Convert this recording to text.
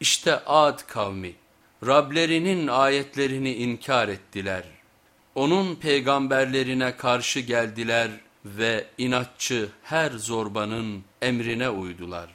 İşte Ad kavmi Rablerinin ayetlerini inkar ettiler. Onun peygamberlerine karşı geldiler ve inatçı her zorbanın emrine uydular.